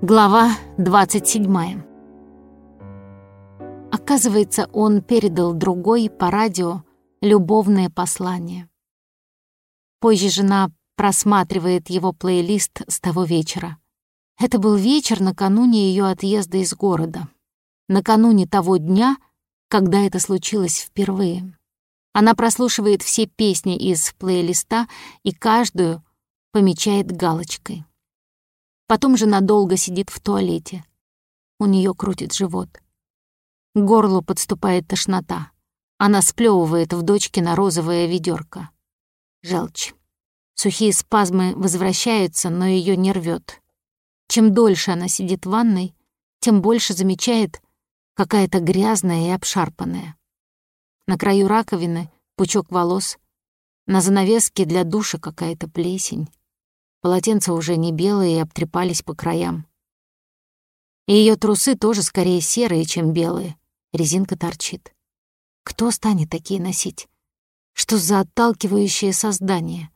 Глава 27. Оказывается, он передал другой по радио любовное послание. Позже жена просматривает его плейлист с того вечера. Это был вечер накануне ее отъезда из города. Накануне того дня, когда это случилось впервые. Она прослушивает все песни из плейлиста и каждую помечает галочкой. Потом же надолго сидит в туалете. У нее крутит живот. К горлу подступает тошнота. Она сплевывает в дочке на розовое ведерко. Желчь. Сухие спазмы возвращаются, но ее не рвет. Чем дольше она сидит в ванной, тем больше замечает какая-то грязная и обшарпанная. На краю раковины пучок волос, на занавеске для душа какая-то плесень. Полотенца уже не белые и обтрепались по краям. И её трусы тоже скорее серые, чем белые. Резинка торчит. Кто станет такие носить? Что за отталкивающее создание?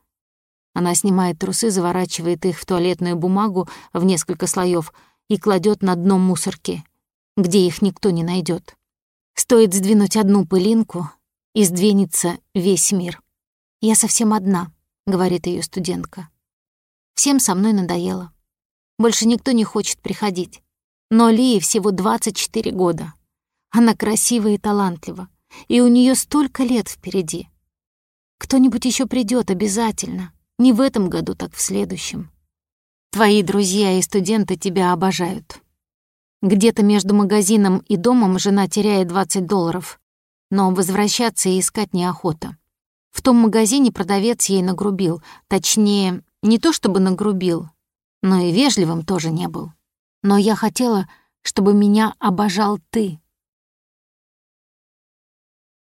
Она снимает трусы, заворачивает их в туалетную бумагу в несколько слоев и кладет на дно мусорки, где их никто не найдет. Стоит сдвинуть одну пылинку, и сдвинется весь мир. «Я совсем одна», — говорит ее студентка. Всем со мной надоело. Больше никто не хочет приходить. Но Лии всего 24 года. Она красива и талантлива, и у нее столько лет впереди. Кто-нибудь еще придет обязательно. Не в этом году, так в следующем. Твои друзья и студенты тебя обожают. Где-то между магазином и домом жена теряет 20 долларов, но возвращаться и искать неохота. В том магазине продавец ей нагрубил, точнее, не то чтобы нагрубил, но и вежливым тоже не был. Но я хотела, чтобы меня обожал ты.